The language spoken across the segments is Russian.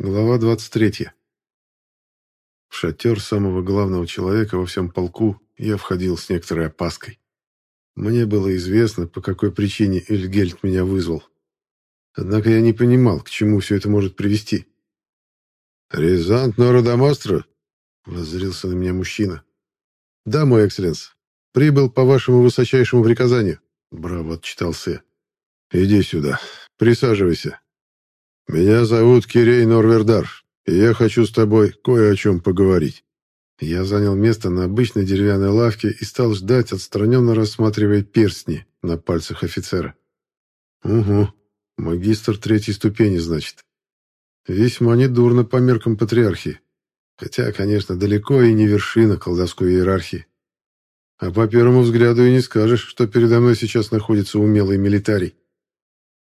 Глава 23. В шатер самого главного человека во всем полку я входил с некоторой опаской. Мне было известно, по какой причине Эльгельд меня вызвал. Однако я не понимал, к чему все это может привести. «Рязант Нородомастро?» — воззрился на меня мужчина. «Да, мой экселленс. Прибыл по вашему высочайшему приказанию», — браво отчитался. «Иди сюда. Присаживайся. «Меня зовут Кирей Норвердар, и я хочу с тобой кое о чем поговорить». Я занял место на обычной деревянной лавке и стал ждать, отстраненно рассматривая перстни на пальцах офицера. «Угу, магистр третьей ступени, значит. Весьма недурно по меркам патриархии. Хотя, конечно, далеко и не вершина колдовской иерархии. А по первому взгляду и не скажешь, что передо мной сейчас находится умелый милитарий.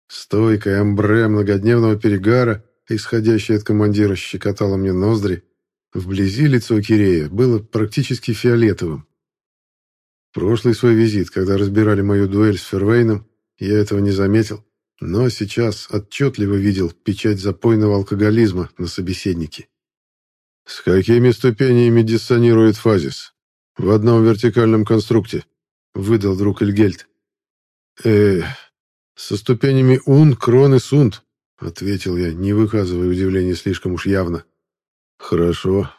Стойкое амбре многодневного перегара, исходящее от командира, щекотало мне ноздри. Вблизи лицо Кирея было практически фиолетовым. Прошлый свой визит, когда разбирали мою дуэль с Фервейном, я этого не заметил, но сейчас отчетливо видел печать запойного алкоголизма на собеседнике. «С какими ступенями диссонирует фазис? В одном вертикальном конструкте», — выдал друг Эльгельд. «Эх, «Со ступенями ун, крон и сунт», — ответил я, не выказывая удивления слишком уж явно. «Хорошо.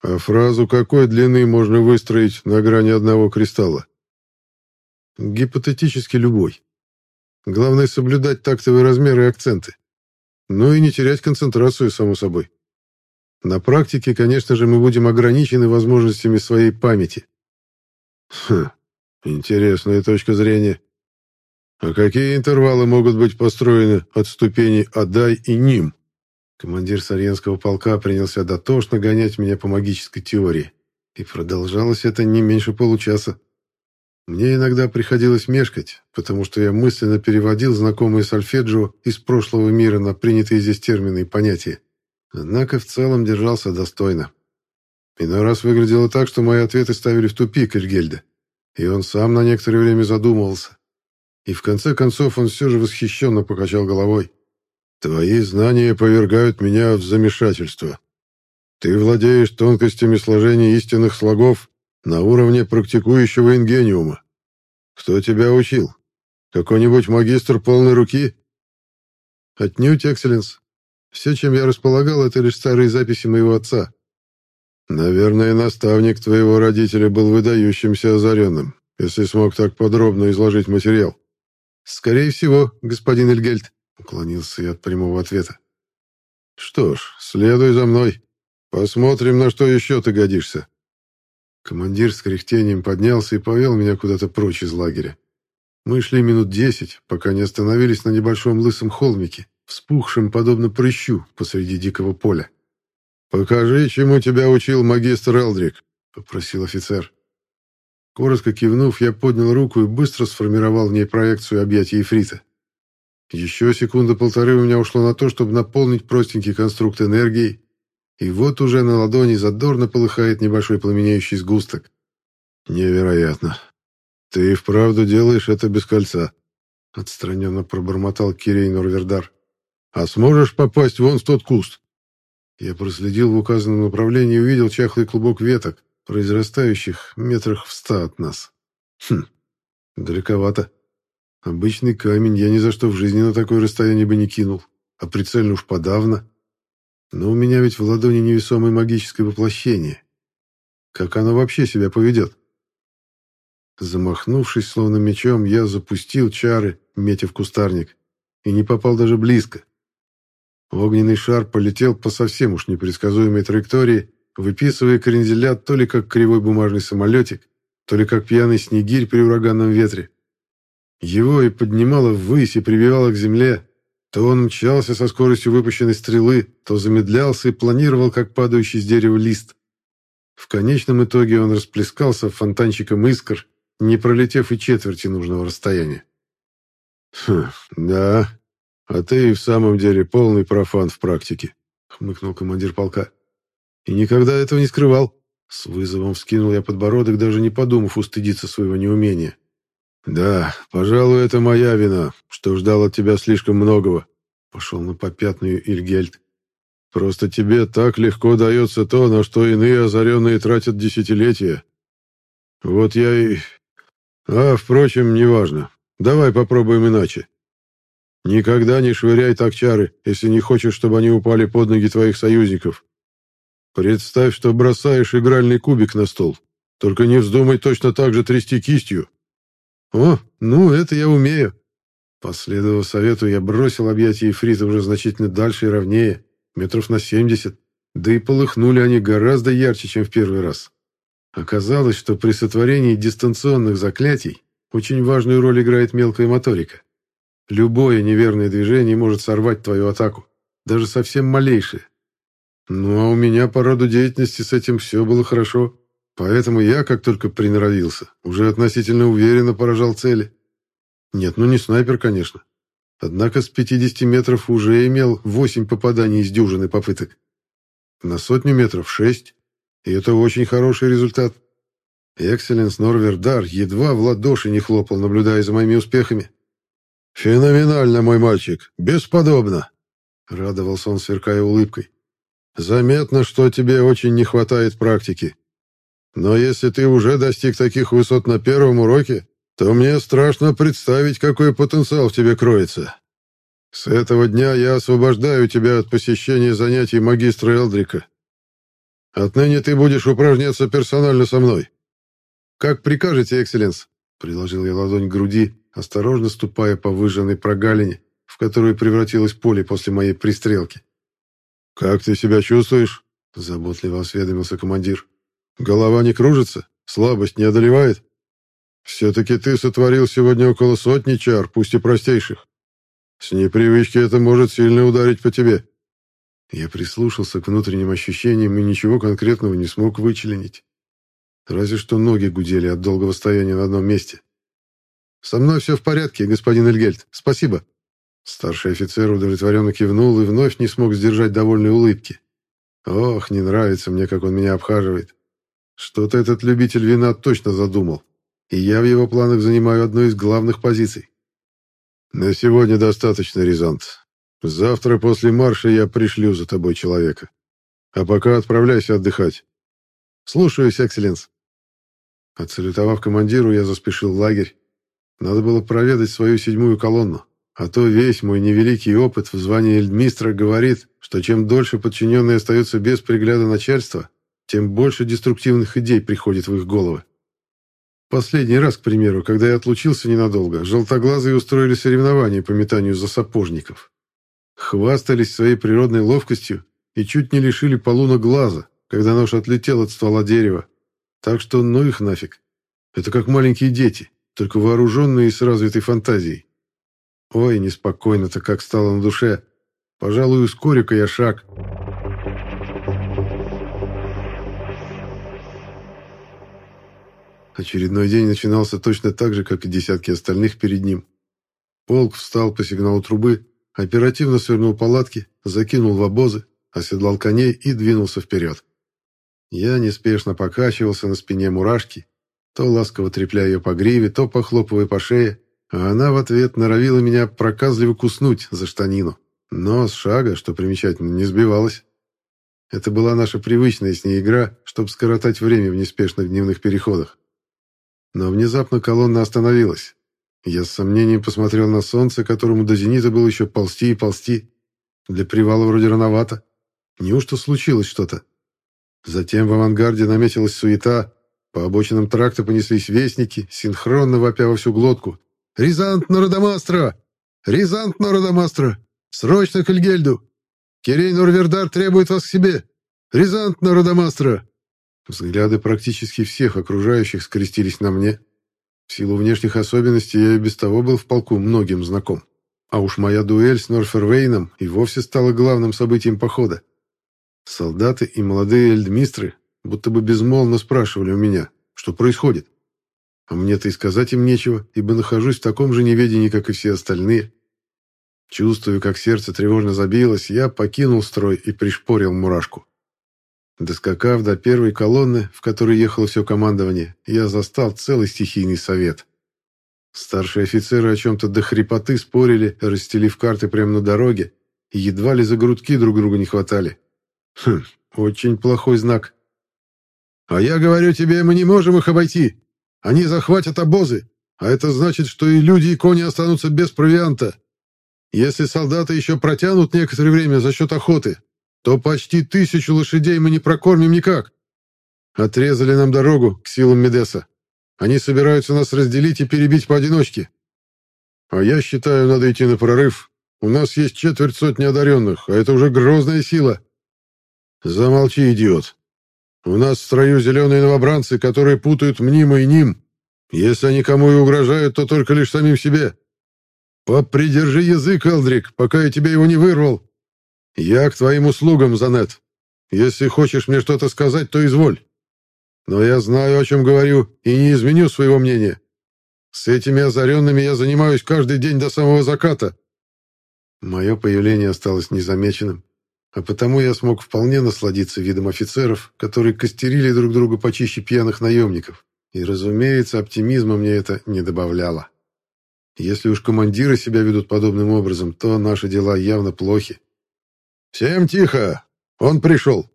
А фразу какой длины можно выстроить на грани одного кристалла?» «Гипотетически любой. Главное соблюдать тактовые размеры и акценты. Ну и не терять концентрацию, само собой. На практике, конечно же, мы будем ограничены возможностями своей памяти». «Хм, интересная точка зрения», а какие интервалы могут быть построены от ступеней Адай и Ним? Командир Сарьенского полка принялся дотошно гонять меня по магической теории. И продолжалось это не меньше получаса. Мне иногда приходилось мешкать, потому что я мысленно переводил знакомые сольфеджио из прошлого мира на принятые здесь термины и понятия. Однако в целом держался достойно. Иной раз выглядело так, что мои ответы ставили в тупик Эльгельда, и он сам на некоторое время задумывался. И в конце концов он все же восхищенно покачал головой. «Твои знания повергают меня в замешательство. Ты владеешь тонкостями сложения истинных слогов на уровне практикующего ингениума. Кто тебя учил? Какой-нибудь магистр полной руки?» «Отнюдь, экселленс. Все, чем я располагал, это лишь старые записи моего отца». «Наверное, наставник твоего родителя был выдающимся озаренным, если смог так подробно изложить материал». «Скорее всего, господин Эльгельд», — уклонился я от прямого ответа. «Что ж, следуй за мной. Посмотрим, на что еще ты годишься». Командир с кряхтением поднялся и повел меня куда-то прочь из лагеря. Мы шли минут десять, пока не остановились на небольшом лысом холмике, вспухшем подобно прыщу посреди дикого поля. «Покажи, чему тебя учил магистр Элдрик», — попросил офицер. Коротко кивнув, я поднял руку и быстро сформировал в ней проекцию объятий Ефрита. Еще секунды-полторы у меня ушло на то, чтобы наполнить простенький конструкт энергией, и вот уже на ладони задорно полыхает небольшой пламенеющий сгусток. Невероятно. Ты и вправду делаешь это без кольца, отстраненно пробормотал Кирей Норвердар. А сможешь попасть вон в тот куст? Я проследил в указанном направлении и увидел чахлый клубок веток, произрастающих метрах в ста от нас. Хм, далековато. Обычный камень я ни за что в жизни на такое расстояние бы не кинул, а прицельно уж подавно. Но у меня ведь в ладони невесомое магическое воплощение. Как оно вообще себя поведет? Замахнувшись словно мечом, я запустил чары, метя в кустарник, и не попал даже близко. Огненный шар полетел по совсем уж непредсказуемой траектории выписывая кренделя то ли как кривой бумажный самолетик, то ли как пьяный снегирь при ураганном ветре. Его и поднимало ввысь и прибивало к земле, то он мчался со скоростью выпущенной стрелы, то замедлялся и планировал, как падающий с дерева лист. В конечном итоге он расплескался фонтанчиком искр, не пролетев и четверти нужного расстояния. «Хм, да, а ты и в самом деле полный профан в практике», — хмыкнул командир полка. И никогда этого не скрывал. С вызовом вскинул я подбородок, даже не подумав устыдиться своего неумения. «Да, пожалуй, это моя вина, что ждал от тебя слишком многого», — пошел на попятную Ильгельд. Просто тебе так легко дается то, на что иные озаренные тратят десятилетия. Вот я и... А, впрочем, неважно. Давай попробуем иначе. Никогда не швыряй так чары, если не хочешь, чтобы они упали под ноги твоих союзников. Представь, что бросаешь игральный кубик на стол. Только не вздумай точно так же трясти кистью. О, ну, это я умею. Последовав совету, я бросил объятия Ефрита уже значительно дальше и ровнее, метров на семьдесят, да и полыхнули они гораздо ярче, чем в первый раз. Оказалось, что при сотворении дистанционных заклятий очень важную роль играет мелкая моторика. Любое неверное движение может сорвать твою атаку, даже совсем малейшее. Ну а у меня по роду деятельности с этим все было хорошо, поэтому я, как только приноровился, уже относительно уверенно поражал цели. Нет, ну не снайпер, конечно. Однако с 50 метров уже имел 8 попаданий из дюжины попыток. На сотню метров 6, и это очень хороший результат. Экселленс Норвердар едва в ладоши не хлопал, наблюдая за моими успехами. «Феноменально, мой мальчик! Бесподобно!» — радовался он, сверкая улыбкой. «Заметно, что тебе очень не хватает практики. Но если ты уже достиг таких высот на первом уроке, то мне страшно представить, какой потенциал в тебе кроется. С этого дня я освобождаю тебя от посещения занятий магистра Элдрика. Отныне ты будешь упражняться персонально со мной». «Как прикажете, экселленс?» — приложил я ладонь к груди осторожно ступая по выжженной прогалине, в которую превратилось поле после моей пристрелки. «Как ты себя чувствуешь?» — заботливо осведомился командир. «Голова не кружится? Слабость не одолевает? Все-таки ты сотворил сегодня около сотни чар, пусть и простейших. С непривычки это может сильно ударить по тебе». Я прислушался к внутренним ощущениям и ничего конкретного не смог вычленить. Разве что ноги гудели от долгого стояния на одном месте. «Со мной все в порядке, господин Эльгельд. Спасибо». Старший офицер удовлетворенно кивнул и вновь не смог сдержать довольной улыбки. «Ох, не нравится мне, как он меня обхаживает. Что-то этот любитель вина точно задумал, и я в его планах занимаю одну из главных позиций». «На сегодня достаточно, Рязант. Завтра после марша я пришлю за тобой человека. А пока отправляйся отдыхать». «Слушаюсь, экселленс». Отсалютовав командиру, я заспешил в лагерь, надо было проведать свою седьмую колонну. А то весь мой невеликий опыт в звании эльдмистра говорит, что чем дольше подчиненные остаются без пригляда начальства, тем больше деструктивных идей приходит в их головы. Последний раз, к примеру, когда я отлучился ненадолго, желтоглазые устроили соревнования по метанию за сапожников. Хвастались своей природной ловкостью и чуть не лишили полуна глаза, когда нож отлетел от ствола дерева. Так что ну их нафиг. Это как маленькие дети только вооруженный и с развитой фантазией. Ой, неспокойно-то как стало на душе. Пожалуй, ускорю-ка я шаг. Очередной день начинался точно так же, как и десятки остальных перед ним. Полк встал по сигналу трубы, оперативно свернул палатки, закинул в обозы, оседлал коней и двинулся вперед. Я неспешно покачивался на спине мурашки, то ласково трепляя ее по гриве, то похлопывая по шее, а она в ответ норовила меня проказливо куснуть за штанину. Но с шага, что примечательно, не сбивалась. Это была наша привычная с ней игра, чтобы скоротать время в неспешных дневных переходах. Но внезапно колонна остановилась. Я с сомнением посмотрел на солнце, которому до зенита было еще ползти и ползти. Для привала вроде рановато. Неужто случилось что-то? Затем в авангарде наметилась суета, по обочинам тракта понеслись вестники, синхронно вопя во всю глотку. «Рязант Нородомастро! Рязант Нородомастро! Срочно к Эльгельду! Кирей Норвердар требует вас к себе! Рязант Нородомастро!» Взгляды практически всех окружающих скрестились на мне. В силу внешних особенностей я и без того был в полку многим знаком. А уж моя дуэль с Норфервейном и вовсе стала главным событием похода. Солдаты и молодые эльдмистры будто бы безмолвно спрашивали у меня, что происходит. А мне-то и сказать им нечего, ибо нахожусь в таком же неведении, как и все остальные. Чувствую, как сердце тревожно забилось, я покинул строй и пришпорил мурашку. Доскакав до первой колонны, в которой ехало все командование, я застал целый стихийный совет. Старшие офицеры о чем-то до хрипоты спорили, расстелив карты прямо на дороге, и едва ли за грудки друг друга не хватали. Хм, очень плохой знак. «А я говорю тебе, мы не можем их обойти. Они захватят обозы, а это значит, что и люди, и кони останутся без провианта. Если солдаты еще протянут некоторое время за счет охоты, то почти тысячу лошадей мы не прокормим никак. Отрезали нам дорогу к силам Медеса. Они собираются нас разделить и перебить поодиночке. А я считаю, надо идти на прорыв. У нас есть четверть сотни одаренных, а это уже грозная сила. Замолчи, идиот. У нас в строю зеленые новобранцы, которые путают мнимо и ним. Если они кому и угрожают, то только лишь самим себе. Попридержи язык, Элдрик, пока я тебе его не вырвал. Я к твоим услугам, Занет. Если хочешь мне что-то сказать, то изволь. Но я знаю, о чем говорю, и не изменю своего мнения. С этими озаренными я занимаюсь каждый день до самого заката. Мое появление осталось незамеченным, а потому я смог вполне насладиться видом офицеров, которые костерили друг друга почище пьяных наемников. И, разумеется, оптимизма мне это не добавляло. Если уж командиры себя ведут подобным образом, то наши дела явно плохи. «Всем тихо! Он пришел!»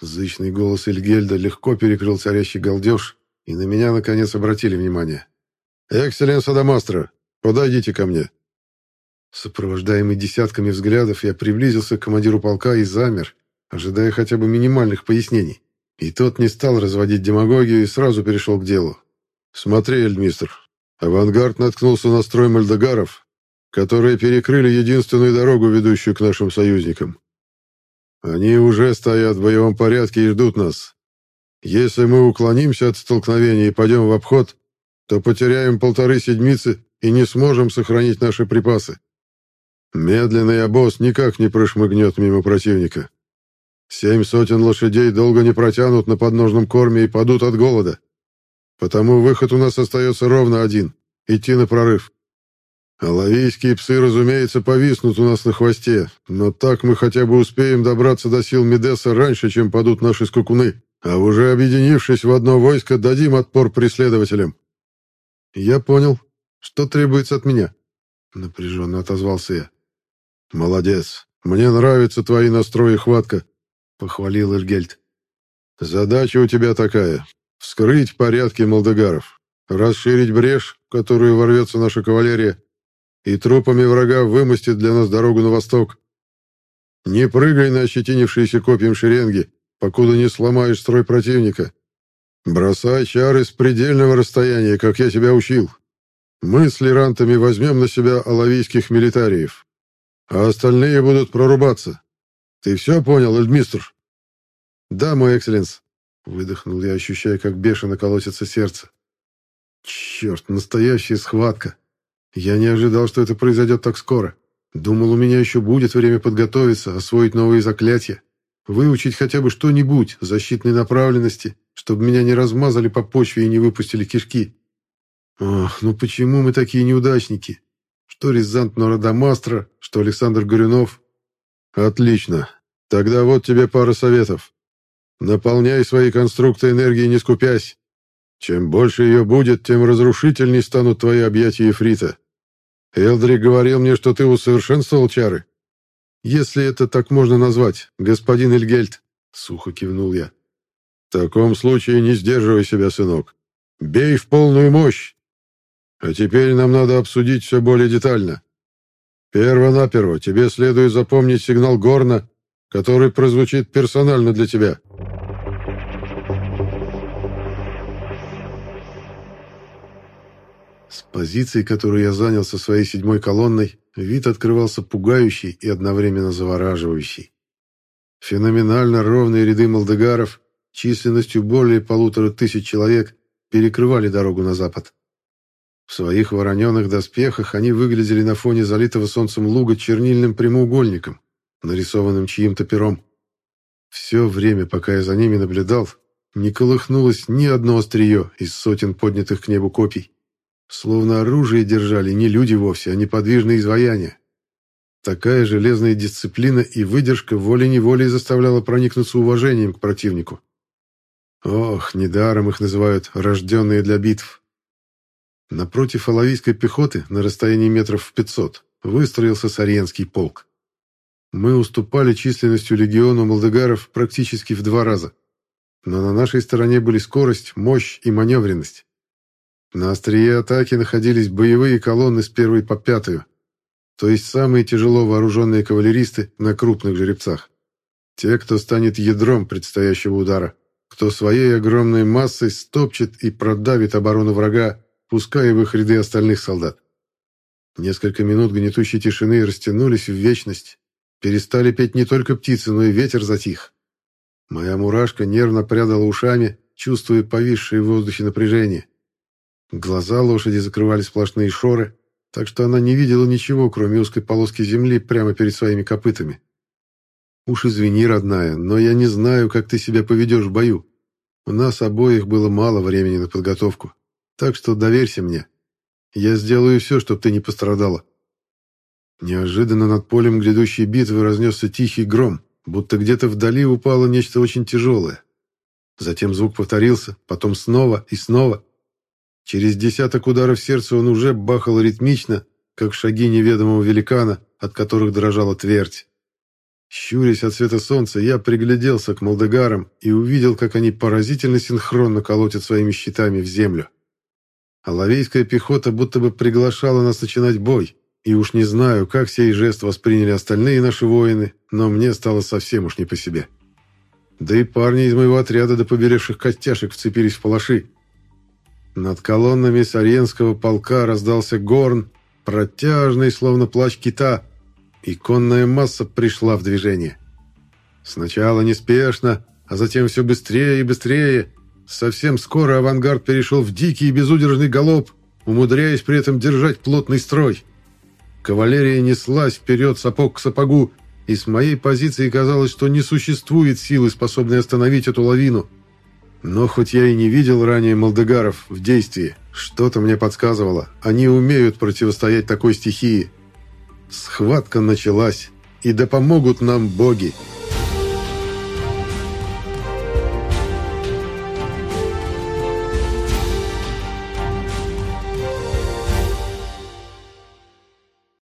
Зычный голос Эльгельда легко перекрыл царящий галдеж, и на меня, наконец, обратили внимание. «Экселленс Адамастро, подойдите ко мне!» Сопровождаемый десятками взглядов, я приблизился к командиру полка и замер, ожидая хотя бы минимальных пояснений. И тот не стал разводить демагогию и сразу перешел к делу. «Смотри, Эльмистр, Авангард наткнулся на строй мальдогаров, которые перекрыли единственную дорогу, ведущую к нашим союзникам. Они уже стоят в боевом порядке и ждут нас. Если мы уклонимся от столкновения и пойдем в обход, то потеряем полторы седмицы и не сможем сохранить наши припасы. Медленный обоз никак не прошмыгнет мимо противника. Семь сотен лошадей долго не протянут на подножном корме и падут от голода. Потому выход у нас остается ровно один — идти на прорыв. А псы, разумеется, повиснут у нас на хвосте, но так мы хотя бы успеем добраться до сил Медеса раньше, чем падут наши скакуны, а уже объединившись в одно войско, дадим отпор преследователям. Я понял, что требуется от меня, — напряженно отозвался я. Молодец, мне нравятся твои настрои хватка, — похвалил Эргельд. Задача у тебя такая Вскрыть порядки молдегаров, расширить брешь, в которую ворвется наша кавалерия, и трупами врага вымостит для нас дорогу на восток. Не прыгай на ощетинившиеся копьем шеренги, покуда не сломаешь строй противника. Бросай чары с предельного расстояния, как я тебя учил. Мы с лирантами возьмем на себя алавийских милитариев, а остальные будут прорубаться. Ты все понял, Эльдмистр? Да, мой экселленс. Выдохнул я, ощущая, как бешено колотится сердце. Черт, настоящая схватка. Я не ожидал, что это произойдет так скоро. Думал, у меня еще будет время подготовиться, освоить новые заклятия, выучить хотя бы что-нибудь защитной направленности, чтобы меня не размазали по почве и не выпустили кишки. Ох, ну почему мы такие неудачники? Что Рязант Нородомастро, что Александр Горюнов. Отлично. Тогда вот тебе пара советов. Наполняй свои конструкты энергией, не скупясь. Чем больше ее будет, тем разрушительней станут твои объятия Ефрита. Элдрик говорил мне, что ты усовершенствовал чары. Если это так можно назвать, господин Эльгельд, сухо кивнул я. В таком случае не сдерживай себя, сынок. Бей в полную мощь. А теперь нам надо обсудить все более детально. Перво-наперво тебе следует запомнить сигнал Горна который прозвучит персонально для тебя. С позиции, которую я занял со своей седьмой колонной, вид открывался пугающий и одновременно завораживающий. Феноменально ровные ряды молдегаров, численностью более полутора тысяч человек, перекрывали дорогу на запад. В своих вороненых доспехах они выглядели на фоне залитого солнцем луга чернильным прямоугольником, нарисованным чьим-то пером. Все время, пока я за ними наблюдал, не колыхнулось ни одно острие из сотен поднятых к небу копий. Словно оружие держали не люди вовсе, а неподвижные изваяния. Такая железная дисциплина и выдержка волей-неволей заставляла проникнуться уважением к противнику. Ох, недаром их называют «рожденные для битв». Напротив алавийской пехоты, на расстоянии метров в пятьсот, выстроился Сарьенский полк. Мы уступали численностью легиону молдегаров практически в два раза. Но на нашей стороне были скорость, мощь и маневренность. На острие атаки находились боевые колонны с первой по пятую, то есть самые тяжело вооруженные кавалеристы на крупных жеребцах. Те, кто станет ядром предстоящего удара, кто своей огромной массой стопчет и продавит оборону врага, пуская в их ряды остальных солдат. Несколько минут гнетущей тишины растянулись в вечность. Перестали петь не только птицы, но и ветер затих. Моя мурашка нервно прядала ушами, чувствуя повисшее в воздухе напряжение. Глаза лошади закрывали сплошные шоры, так что она не видела ничего, кроме узкой полоски земли прямо перед своими копытами. «Уж извини, родная, но я не знаю, как ты себя поведешь в бою. У нас обоих было мало времени на подготовку, так что доверься мне. Я сделаю все, чтобы ты не пострадала». Неожиданно над полем грядущей битвы разнесся тихий гром, будто где-то вдали упало нечто очень тяжелое. Затем звук повторился, потом снова и снова. Через десяток ударов сердца он уже бахал ритмично, как шаги неведомого великана, от которых дрожала твердь. Щурясь от света солнца, я пригляделся к молдегарам и увидел, как они поразительно синхронно колотят своими щитами в землю. А лавейская пехота будто бы приглашала нас начинать бой, и уж не знаю, как сей жест восприняли остальные наши воины, но мне стало совсем уж не по себе. Да и парни из моего отряда до поберевших костяшек вцепились в палаши, над колоннами Саренского полка раздался горн, протяжный, словно плач кита, и конная масса пришла в движение. Сначала неспешно, а затем все быстрее и быстрее. Совсем скоро авангард перешел в дикий и безудержный галоп, умудряясь при этом держать плотный строй. Кавалерия неслась вперед сапог к сапогу, и с моей позиции казалось, что не существует силы, способной остановить эту лавину – но хоть я и не видел ранее молдегаров в действии, что-то мне подсказывало, они умеют противостоять такой стихии. Схватка началась, и да помогут нам боги!»